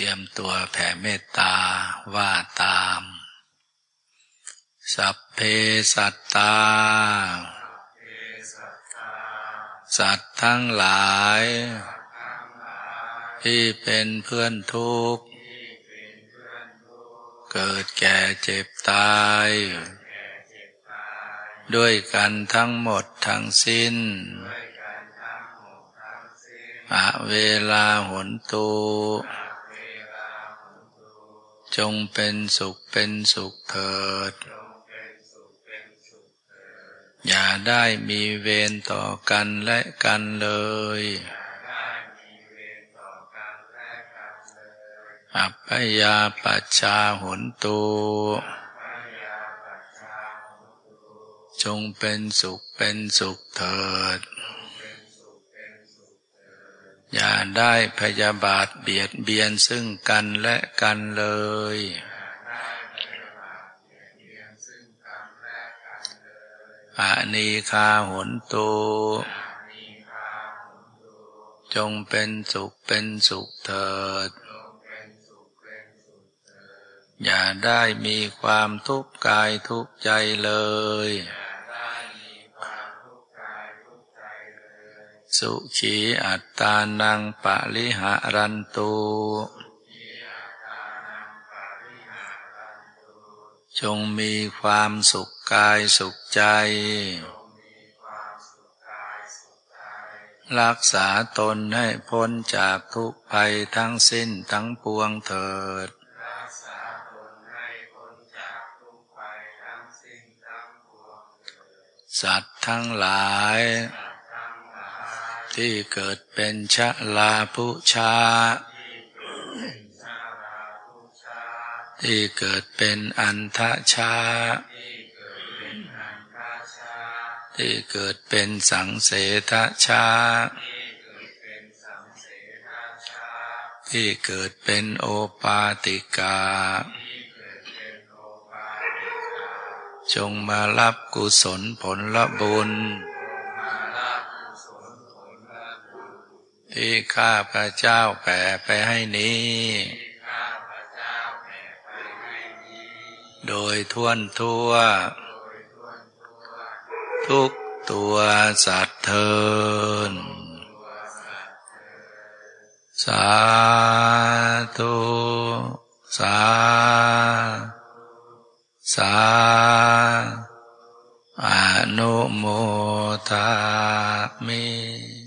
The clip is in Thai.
เตรียมตัวแผ่เมตตาว่าตาม สัพเพสัตตา สัตว์ทั้งหลาย ที่เป็นเพื่อนทุกข์ เกิดแก่เจ็บตาย ด้วยกันทั้งหมดทั้งสิ้นอะเวลาหนตู จงเป็นสุขเป็นสุขเถิด อย่าได้มีเวรต่อกันและกันเลย อัปปยาปัชชาหนตูจงเป็นสุขเป็นสุขเถิด อย่า ได้พยาบาทเบียดเบียนซึ่งกันและกันเลย อานีคาหนตูจงเป็นสุขเป็นสุขเถิด อย่าได้มีความทุกข์กายทุกข์ใจเลย สุขีอัตตานังปะลิหะรันตุจงมีความสุขกายสุขใจ รักษาตนให้พ้นจากทุกภัยทั้งสิ้นทั้งปวงเถิด สัตว์ทั้งหลาย ที่เกิดเป็นชะลาภุชา ที่เกิดเป็นอันทชา ที่เกิดเป็นสังเสทชา ที่เกิดเป็นโอปาติกาจงมารับกุศลผลละบุญ ที่ข้าพระเจ้าแผ่ไปให้นี้ โดยท่วนทั่ว ทุกตัวสัตว์เทินสาธุสา สา อนุโมทามิ